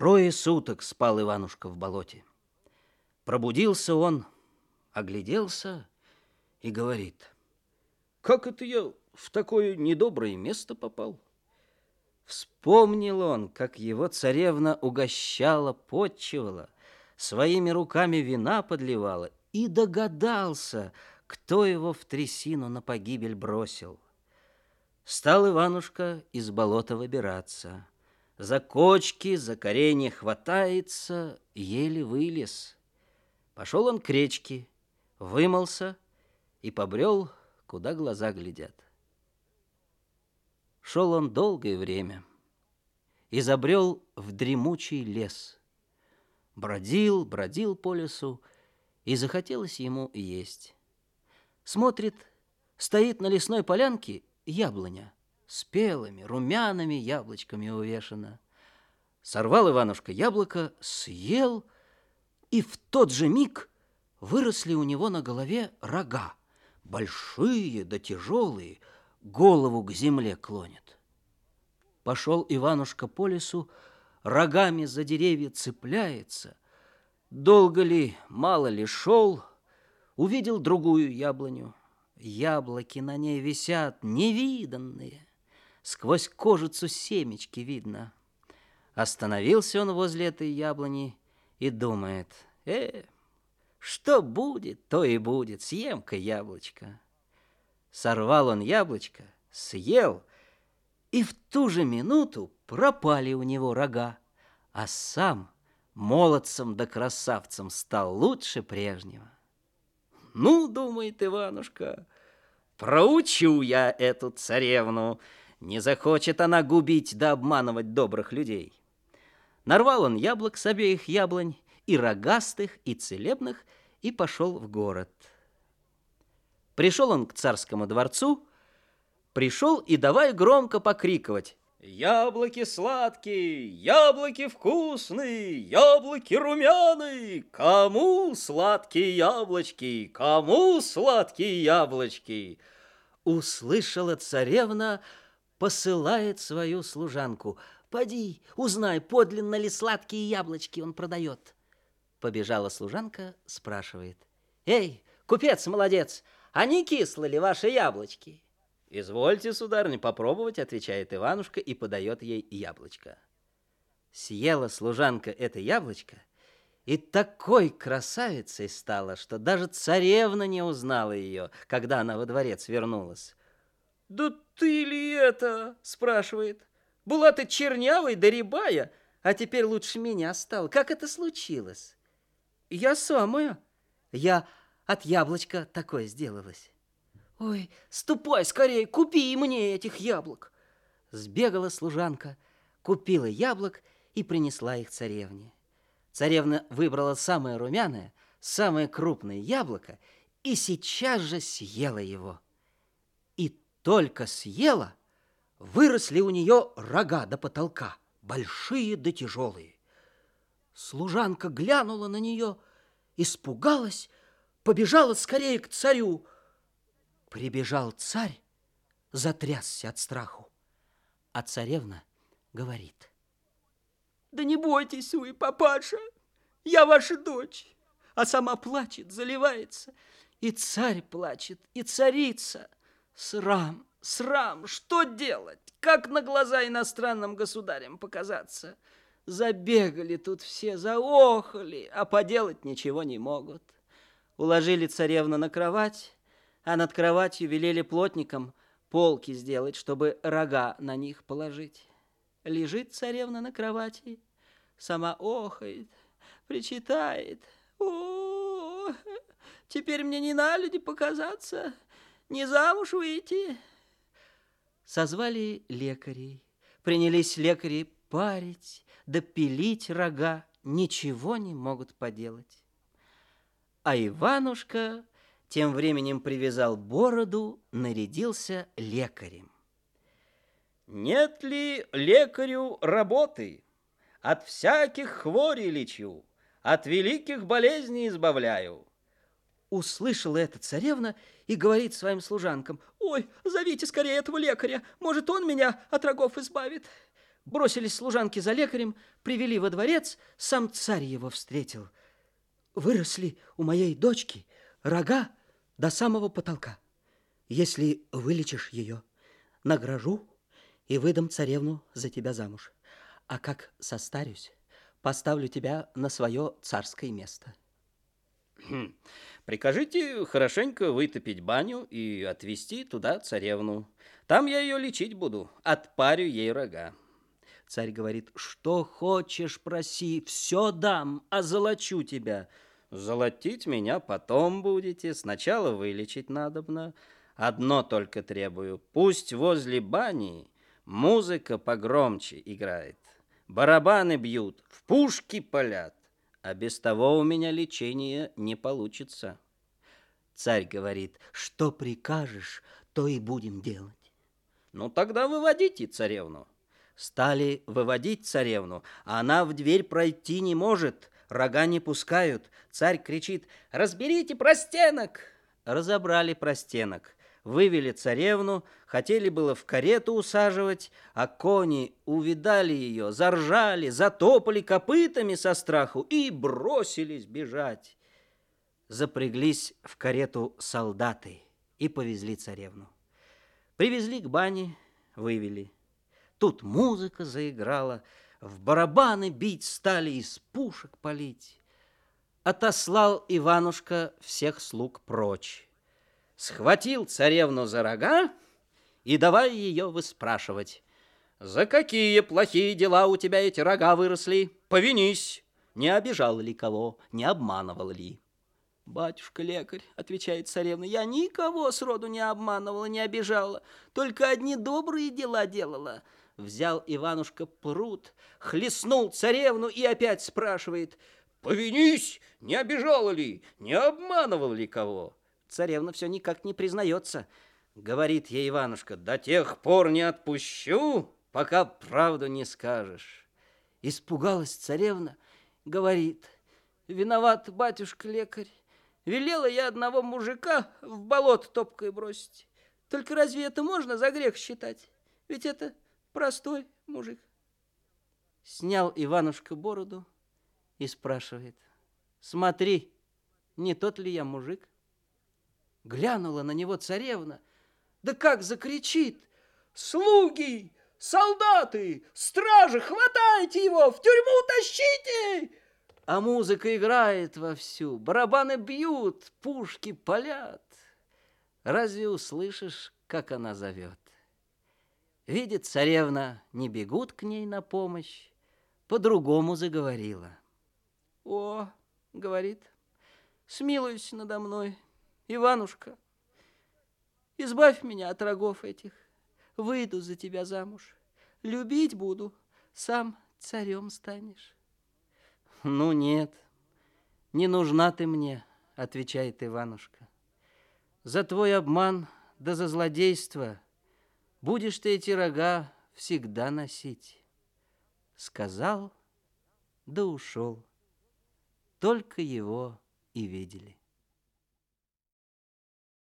Трое суток спал Иванушка в болоте. Пробудился он, огляделся и говорит, «Как это я в такое недоброе место попал?» Вспомнил он, как его царевна угощала, подчивала, своими руками вина подливала, и догадался, кто его в трясину на погибель бросил. Стал Иванушка из болота выбираться. За кочки, за коренья хватается, еле вылез. Пошел он к речке, вымылся и побрел, куда глаза глядят. Шел он долгое время и забрел в дремучий лес. Бродил, бродил по лесу, и захотелось ему есть. Смотрит, стоит на лесной полянке яблоня, спелыми, румяными яблочками увешана. Сорвал Иванушка яблоко, съел, и в тот же миг выросли у него на голове рога, большие да тяжелые, голову к земле клонят. Пошел Иванушка по лесу, рогами за деревья цепляется. Долго ли, мало ли шел, увидел другую яблоню. Яблоки на ней висят невиданные, сквозь кожицу семечки видно. Остановился он возле этой яблони и думает, э, что будет, то и будет, съем-ка яблочко. Сорвал он яблочко, съел, и в ту же минуту пропали у него рога, а сам молодцем да красавцем стал лучше прежнего. Ну, думает Иванушка, проучу я эту царевну, не захочет она губить да обманывать добрых людей. Нарвал он яблок с обеих яблонь, и рогастых, и целебных, и пошел в город. Пришел он к царскому дворцу, пришел и давай громко покриковать. Яблоки сладкие, яблоки вкусные, яблоки румяные. Кому сладкие яблочки, кому сладкие яблочки? Услышала царевна, посылает свою служанку. Поди, узнай, подлинно ли сладкие яблочки он продает. Побежала служанка, спрашивает. Эй, купец молодец, а не кислы ли ваши яблочки? «Извольте, сударыня, попробовать», — отвечает Иванушка и подает ей яблочко. Съела служанка это яблочко и такой красавицей стала, что даже царевна не узнала ее, когда она во дворец вернулась. «Да ты ли это?» — спрашивает. «Была ты чернявой да рябая, а теперь лучше меня стал. Как это случилось?» «Я самая. Я от яблочка такое сделалась». «Ой, ступай скорее, купи мне этих яблок!» Сбегала служанка, купила яблок и принесла их царевне. Царевна выбрала самое румяное, самое крупное яблоко и сейчас же съела его. Только съела, выросли у нее рога до потолка, большие да тяжелые. Служанка глянула на нее, испугалась, побежала скорее к царю, Прибежал царь, затрясся от страху, а царевна говорит. Да не бойтесь вы, папаша, я ваша дочь. А сама плачет, заливается. И царь плачет, и царица. Срам, срам, что делать? Как на глаза иностранным государям показаться? Забегали тут все, заохали, а поделать ничего не могут. Уложили царевну на кровать, а над кроватью велели плотникам полки сделать, чтобы рога на них положить. Лежит царевна на кровати, сама охает, причитает. О, теперь мне не на люди показаться, не замуж выйти. Созвали лекарей, принялись лекари парить, да рога, ничего не могут поделать. А Иванушка тем временем привязал бороду, нарядился лекарем. Нет ли лекарю работы? От всяких хворей лечу, от великих болезней избавляю. Услышала это царевна и говорит своим служанкам, «Ой, зовите скорее этого лекаря, может, он меня от рогов избавит». Бросились служанки за лекарем, привели во дворец, сам царь его встретил. Выросли у моей дочки рога до самого потолка. Если вылечишь ее, награжу и выдам царевну за тебя замуж. А как состарюсь, поставлю тебя на свое царское место. Хм. Прикажите хорошенько вытопить баню и отвезти туда царевну. Там я ее лечить буду, отпарю ей рога. Царь говорит, что хочешь, проси, все дам, а золочу тебя. Золотить меня потом будете, сначала вылечить надобно. Одно только требую, пусть возле бани музыка погромче играет. Барабаны бьют, в пушки палят, а без того у меня лечение не получится. Царь говорит, что прикажешь, то и будем делать. Ну тогда выводите царевну. Стали выводить царевну, а она в дверь пройти не может, рога не пускают. Царь кричит «Разберите простенок!» Разобрали простенок, вывели царевну, хотели было в карету усаживать, а кони увидали ее, заржали, затопали копытами со страху и бросились бежать. Запряглись в карету солдаты и повезли царевну. Привезли к бане, вывели. Тут музыка заиграла, в барабаны бить стали, из пушек палить. Отослал Иванушка всех слуг прочь. Схватил царевну за рога и давай ее выспрашивать. «За какие плохие дела у тебя эти рога выросли? Повинись! Не обижал ли кого, не обманывал ли?» «Батюшка-лекарь», — отвечает царевна, — «я никого сроду не обманывала, не обижала, только одни добрые дела делала». Взял Иванушка пруд, хлестнул царевну и опять спрашивает, «Повинись, не обижала ли, не обманывал ли кого?» Царевна все никак не признается. Говорит ей Иванушка, «До тех пор не отпущу, пока правду не скажешь». Испугалась царевна, говорит, «Виноват, батюшка-лекарь, велела я одного мужика в болото топкой бросить. Только разве это можно за грех считать? Ведь это Простой мужик. Снял Иванушка бороду и спрашивает. Смотри, не тот ли я мужик? Глянула на него царевна. Да как закричит! Слуги, солдаты, стражи, хватайте его, в тюрьму тащите! А музыка играет вовсю, барабаны бьют, пушки палят. Разве услышишь, как она зовет? Видит царевна, не бегут к ней на помощь, по-другому заговорила. «О, — говорит, — смилуйся надо мной, Иванушка, избавь меня от рогов этих, выйду за тебя замуж, любить буду, сам царем станешь». «Ну нет, не нужна ты мне», — отвечает Иванушка. «За твой обман да за злодейство — Будешь ты эти рога всегда носить. Сказал, да ушел. Только его и видели.